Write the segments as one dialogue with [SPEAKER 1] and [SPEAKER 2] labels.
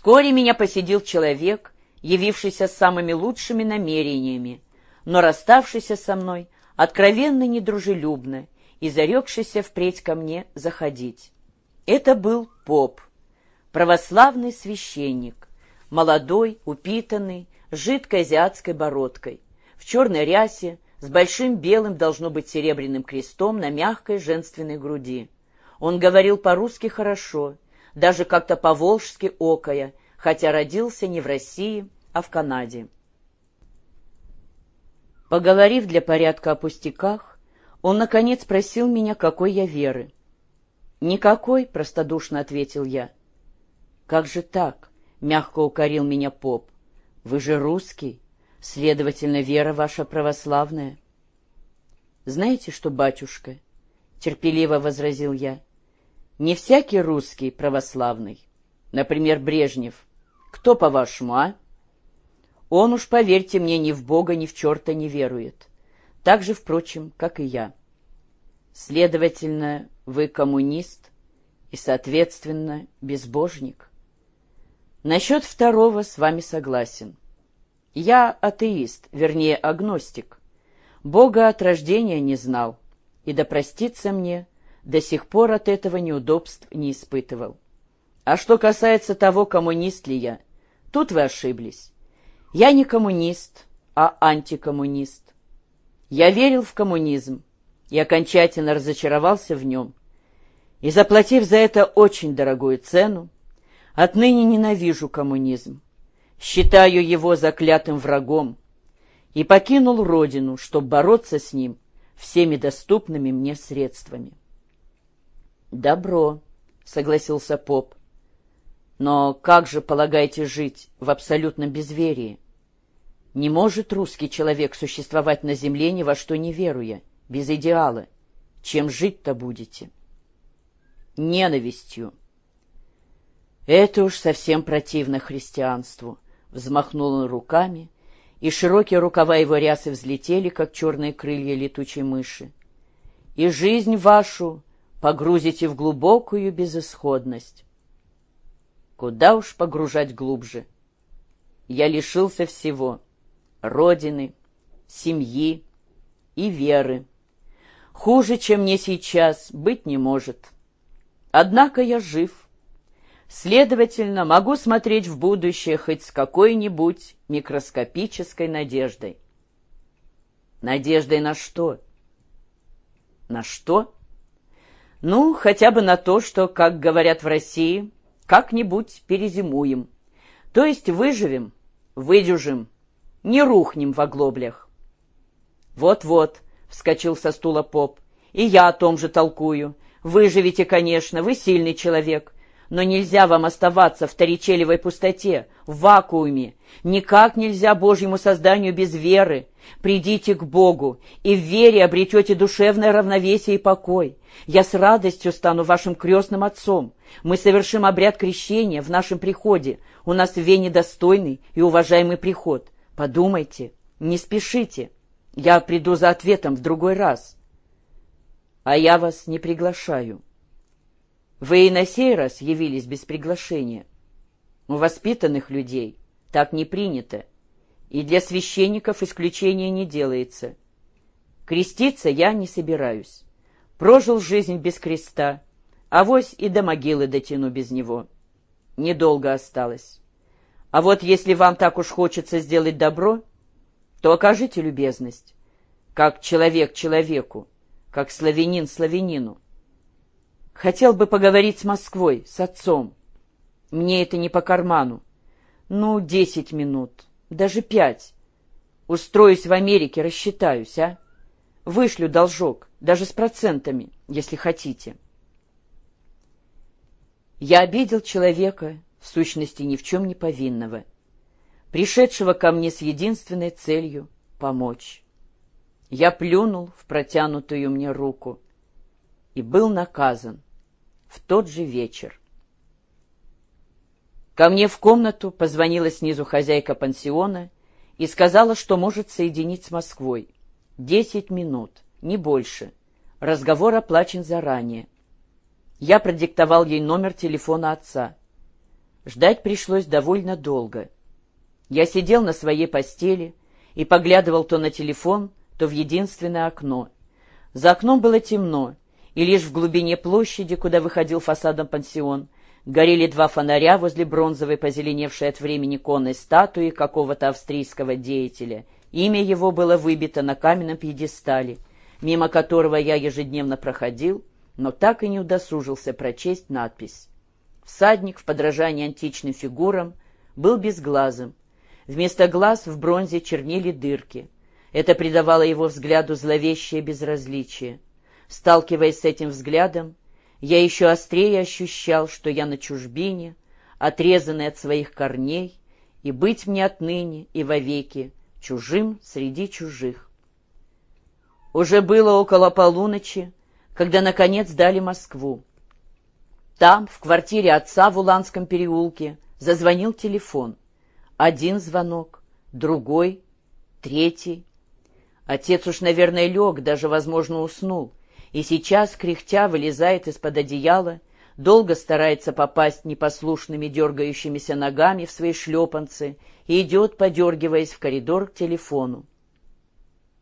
[SPEAKER 1] Вскоре меня посетил человек, явившийся с самыми лучшими намерениями, но расставшийся со мной откровенно недружелюбно и зарекшийся впредь ко мне заходить. Это был поп, православный священник, молодой, упитанный, с жидкой азиатской бородкой, в черной рясе, с большим белым, должно быть, серебряным крестом на мягкой женственной груди. Он говорил по-русски хорошо, даже как-то по-волжски окая, хотя родился не в России, а в Канаде. Поговорив для порядка о пустяках, он, наконец, спросил меня, какой я веры. «Никакой», — простодушно ответил я. «Как же так?» — мягко укорил меня поп. «Вы же русский, следовательно, вера ваша православная». «Знаете что, батюшка?» — терпеливо возразил я. «Не всякий русский православный. Например, Брежнев. Кто, по-вашему, а?» Он уж, поверьте мне, ни в Бога, ни в черта не верует. Так же, впрочем, как и я. Следовательно, вы коммунист и, соответственно, безбожник. Насчет второго с вами согласен. Я атеист, вернее, агностик. Бога от рождения не знал, и, да простится мне, до сих пор от этого неудобств не испытывал. А что касается того, коммунист ли я, тут вы ошиблись. Я не коммунист, а антикоммунист. Я верил в коммунизм и окончательно разочаровался в нем. И, заплатив за это очень дорогую цену, отныне ненавижу коммунизм, считаю его заклятым врагом и покинул родину, чтобы бороться с ним всеми доступными мне средствами. «Добро», — согласился поп. «Но как же полагаете жить в абсолютном безверии?» Не может русский человек существовать на земле ни во что не веруя, без идеала. Чем жить-то будете? Ненавистью. Это уж совсем противно христианству. Взмахнул он руками, и широкие рукава его рясы взлетели, как черные крылья летучей мыши. И жизнь вашу погрузите в глубокую безысходность. Куда уж погружать глубже? Я лишился всего — родины, семьи и веры. Хуже, чем мне сейчас, быть не может. Однако я жив. Следовательно, могу смотреть в будущее хоть с какой-нибудь микроскопической надеждой. Надеждой на что? На что? Ну, хотя бы на то, что, как говорят в России, как-нибудь перезимуем. То есть выживем, выдюжим, не рухнем в оглоблях. Вот-вот, вскочил со стула поп, и я о том же толкую. Выживете, конечно, вы сильный человек, но нельзя вам оставаться в торичелевой пустоте, в вакууме. Никак нельзя Божьему созданию без веры. Придите к Богу, и в вере обретете душевное равновесие и покой. Я с радостью стану вашим крестным отцом. Мы совершим обряд крещения в нашем приходе. У нас в Вене достойный и уважаемый приход. Подумайте, не спешите. Я приду за ответом в другой раз. А я вас не приглашаю. Вы и на сей раз явились без приглашения. У воспитанных людей так не принято, и для священников исключения не делается. Креститься я не собираюсь. Прожил жизнь без креста, а вось и до могилы дотяну без него. Недолго осталось. А вот если вам так уж хочется сделать добро, то окажите любезность, как человек человеку, как славянин славянину. Хотел бы поговорить с Москвой, с отцом. Мне это не по карману. Ну, десять минут, даже пять. Устроюсь в Америке, рассчитаюсь, а? Вышлю должок, даже с процентами, если хотите. Я обидел человека, в сущности ни в чем не повинного, пришедшего ко мне с единственной целью — помочь. Я плюнул в протянутую мне руку и был наказан в тот же вечер. Ко мне в комнату позвонила снизу хозяйка пансиона и сказала, что может соединить с Москвой. Десять минут, не больше. Разговор оплачен заранее. Я продиктовал ей номер телефона отца — Ждать пришлось довольно долго. Я сидел на своей постели и поглядывал то на телефон, то в единственное окно. За окном было темно, и лишь в глубине площади, куда выходил фасадом пансион, горели два фонаря возле бронзовой, позеленевшей от времени конной статуи какого-то австрийского деятеля. Имя его было выбито на каменном пьедестале, мимо которого я ежедневно проходил, но так и не удосужился прочесть надпись. Всадник в подражании античным фигурам был безглазым. Вместо глаз в бронзе чернели дырки. Это придавало его взгляду зловещее безразличие. Сталкиваясь с этим взглядом, я еще острее ощущал, что я на чужбине, отрезанный от своих корней, и быть мне отныне и вовеки чужим среди чужих. Уже было около полуночи, когда, наконец, дали Москву. Там, в квартире отца в Уланском переулке, зазвонил телефон. Один звонок, другой, третий. Отец уж, наверное, лег, даже, возможно, уснул и сейчас, кряхтя, вылезает из-под одеяла, долго старается попасть непослушными дергающимися ногами в свои шлепанцы и идет, подергиваясь в коридор к телефону.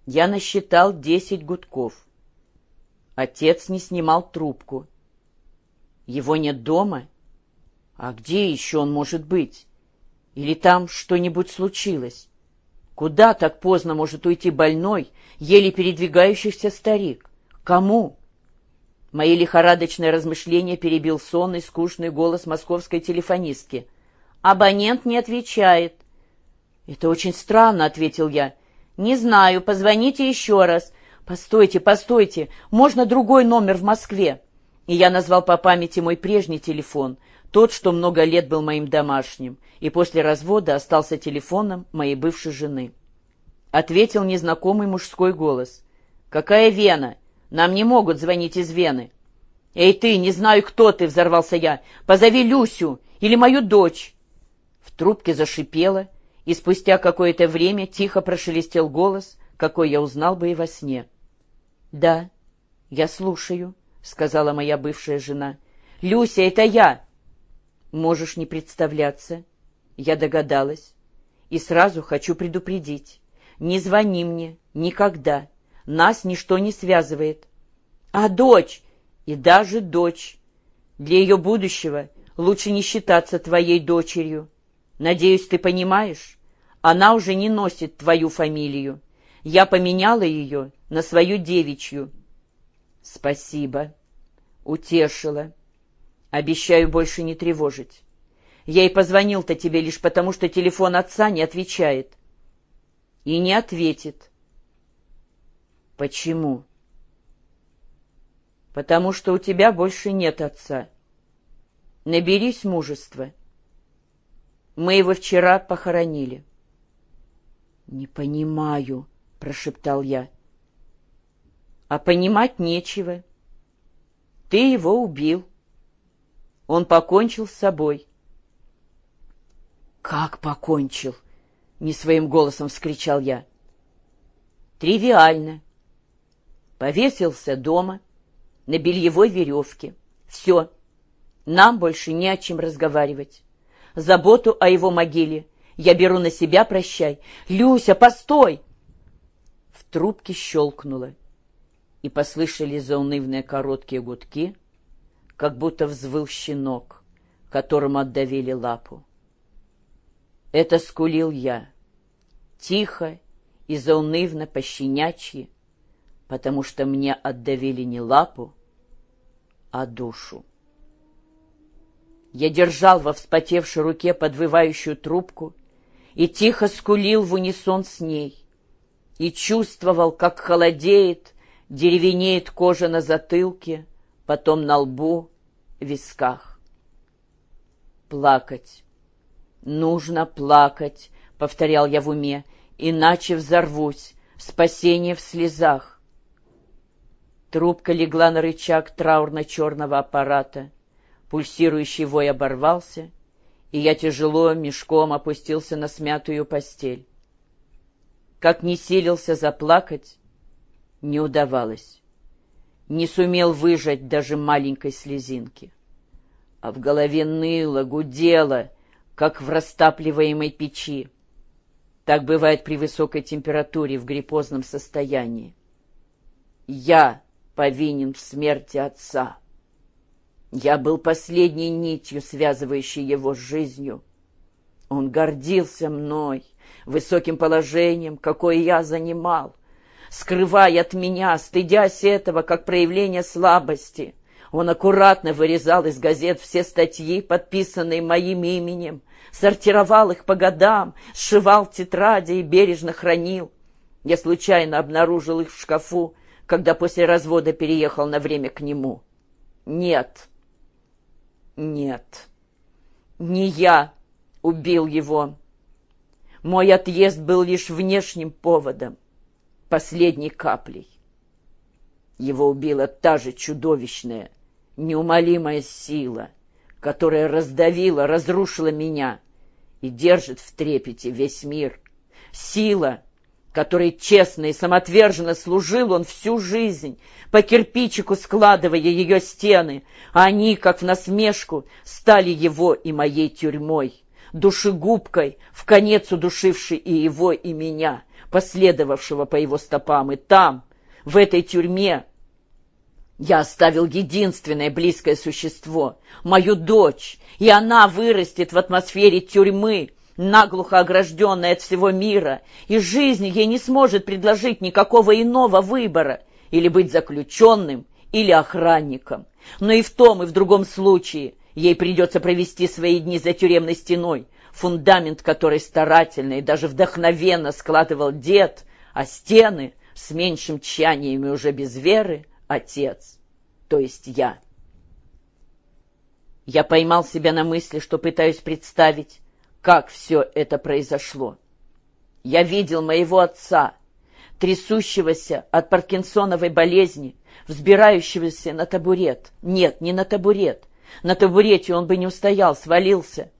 [SPEAKER 1] Я насчитал десять гудков. Отец не снимал трубку. Его нет дома? А где еще он может быть? Или там что-нибудь случилось? Куда так поздно может уйти больной, еле передвигающийся старик? Кому? Мои лихорадочные размышления перебил сонный, скучный голос московской телефонистки. «Абонент не отвечает». «Это очень странно», — ответил я. «Не знаю, позвоните еще раз». «Постойте, постойте, можно другой номер в Москве?» И я назвал по памяти мой прежний телефон, тот, что много лет был моим домашним, и после развода остался телефоном моей бывшей жены. Ответил незнакомый мужской голос. «Какая Вена? Нам не могут звонить из Вены. «Эй ты, не знаю, кто ты!» — взорвался я. «Позови Люсю или мою дочь!» В трубке зашипело, и спустя какое-то время тихо прошелестел голос, какой я узнал бы и во сне. «Да, я слушаю», — сказала моя бывшая жена. «Люся, это я!» «Можешь не представляться». Я догадалась. И сразу хочу предупредить. Не звони мне никогда. Нас ничто не связывает. А дочь, и даже дочь, для ее будущего лучше не считаться твоей дочерью. Надеюсь, ты понимаешь? Она уже не носит твою фамилию. Я поменяла ее на свою девичью. Спасибо. Утешила. Обещаю больше не тревожить. Я и позвонил-то тебе лишь потому, что телефон отца не отвечает. И не ответит. Почему? Потому что у тебя больше нет отца. Наберись мужества. Мы его вчера похоронили. Не понимаю, прошептал я. А понимать нечего. Ты его убил. Он покончил с собой. Как покончил? Не своим голосом вскричал я. Тривиально повесился дома на бельевой веревке. Все, нам больше не о чем разговаривать. Заботу о его могиле я беру на себя, прощай. Люся, постой! В трубке щелкнуло, и послышались заунывные короткие гудки, как будто взвыл щенок, которому отдавили лапу. Это скулил я, тихо и заунывно пощенячьи, потому что мне отдавили не лапу, а душу. Я держал во вспотевшей руке подвывающую трубку и тихо скулил в унисон с ней, и чувствовал, как холодеет, деревенеет кожа на затылке, потом на лбу, висках. Плакать. Нужно плакать, — повторял я в уме, — иначе взорвусь, спасение в слезах. Трубка легла на рычаг траурно-черного аппарата. Пульсирующий вой оборвался, и я тяжело мешком опустился на смятую постель. Как не силился заплакать, не удавалось. Не сумел выжать даже маленькой слезинки. а в голове ныло, гудело, как в растапливаемой печи. Так бывает при высокой температуре в гриппозном состоянии. Я повинен в смерти отца. Я был последней нитью, связывающей его с жизнью. Он гордился мной, высоким положением, какое я занимал, скрывая от меня, стыдясь этого, как проявление слабости. Он аккуратно вырезал из газет все статьи, подписанные моим именем, сортировал их по годам, сшивал тетради и бережно хранил. Я случайно обнаружил их в шкафу, когда после развода переехал на время к нему. Нет, нет, не я убил его. Мой отъезд был лишь внешним поводом, последней каплей. Его убила та же чудовищная, неумолимая сила, которая раздавила, разрушила меня и держит в трепете весь мир. Сила, которой честно и самоотверженно служил он всю жизнь, по кирпичику складывая ее стены, а они, как в насмешку, стали его и моей тюрьмой, душегубкой, в конец удушившей и его, и меня, последовавшего по его стопам, и там, в этой тюрьме, я оставил единственное близкое существо, мою дочь, и она вырастет в атмосфере тюрьмы, наглухо огражденная от всего мира, и жизнь ей не сможет предложить никакого иного выбора, или быть заключенным, или охранником. Но и в том, и в другом случае ей придется провести свои дни за тюремной стеной, фундамент которой старательно и даже вдохновенно складывал дед, а стены с меньшим тщанием и уже без веры отец, то есть я. Я поймал себя на мысли, что пытаюсь представить, как все это произошло. Я видел моего отца, трясущегося от паркинсоновой болезни, взбирающегося на табурет. Нет, не на табурет. На табурете он бы не устоял, свалился.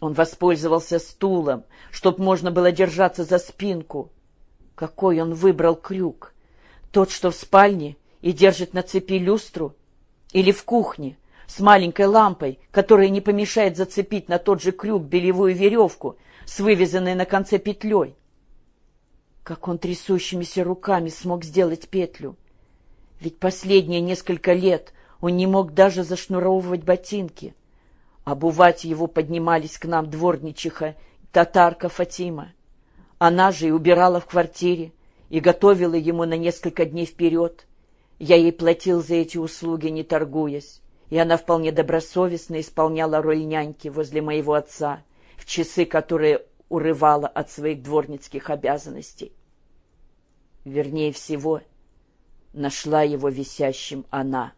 [SPEAKER 1] Он воспользовался стулом, чтоб можно было держаться за спинку. Какой он выбрал крюк? Тот, что в спальне и держит на цепи люстру? Или в кухне с маленькой лампой, которая не помешает зацепить на тот же крюк белевую веревку с вывязанной на конце петлей? Как он трясущимися руками смог сделать петлю? Ведь последние несколько лет он не мог даже зашнуровывать ботинки. Обувать его поднимались к нам дворничиха, татарка Фатима. Она же и убирала в квартире, и готовила ему на несколько дней вперед. Я ей платил за эти услуги, не торгуясь, и она вполне добросовестно исполняла роль няньки возле моего отца в часы, которые урывала от своих дворницких обязанностей. Вернее всего, нашла его висящим она.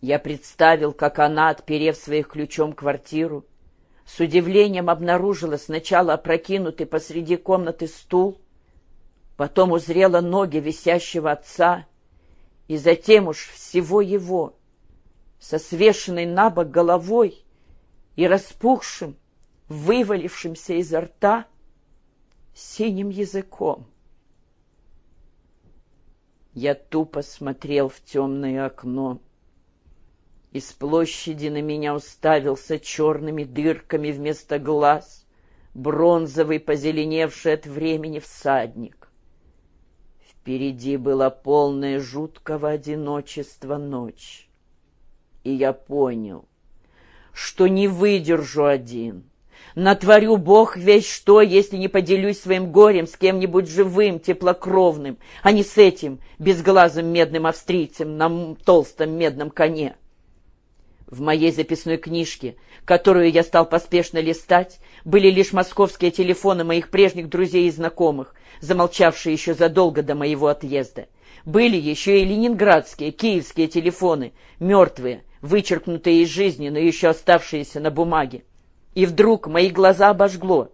[SPEAKER 1] Я представил, как она, отперев своих ключом квартиру, с удивлением обнаружила сначала опрокинутый посреди комнаты стул, потом узрела ноги висящего отца и затем уж всего его, со свешенной на бок головой и распухшим, вывалившимся изо рта синим языком. Я тупо смотрел в темное окно. Из площади на меня уставился черными дырками вместо глаз бронзовый, позеленевший от времени всадник. Впереди была полная жуткого одиночества ночь. И я понял, что не выдержу один. Натворю Бог весь что, если не поделюсь своим горем с кем-нибудь живым, теплокровным, а не с этим безглазым медным австрийцем на толстом медном коне. В моей записной книжке, которую я стал поспешно листать, были лишь московские телефоны моих прежних друзей и знакомых, замолчавшие еще задолго до моего отъезда. Были еще и ленинградские, киевские телефоны, мертвые, вычеркнутые из жизни, но еще оставшиеся на бумаге. И вдруг мои глаза обожгло.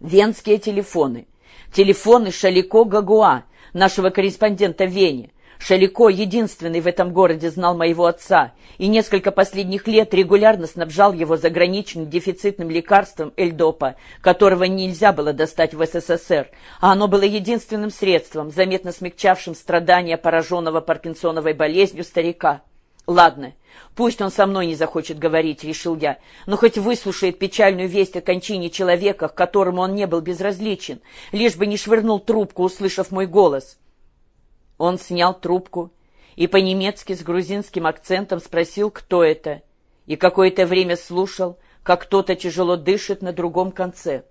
[SPEAKER 1] Венские телефоны, телефоны Шалико Гагуа, нашего корреспондента в Вене, Шалико, единственный в этом городе, знал моего отца и несколько последних лет регулярно снабжал его заграничным дефицитным лекарством Эльдопа, которого нельзя было достать в СССР, а оно было единственным средством, заметно смягчавшим страдания пораженного паркинсоновой болезнью старика. Ладно, пусть он со мной не захочет говорить, решил я, но хоть выслушает печальную весть о кончине человека, к которому он не был безразличен, лишь бы не швырнул трубку, услышав мой голос. Он снял трубку и по-немецки с грузинским акцентом спросил, кто это, и какое-то время слушал, как кто-то тяжело дышит на другом конце.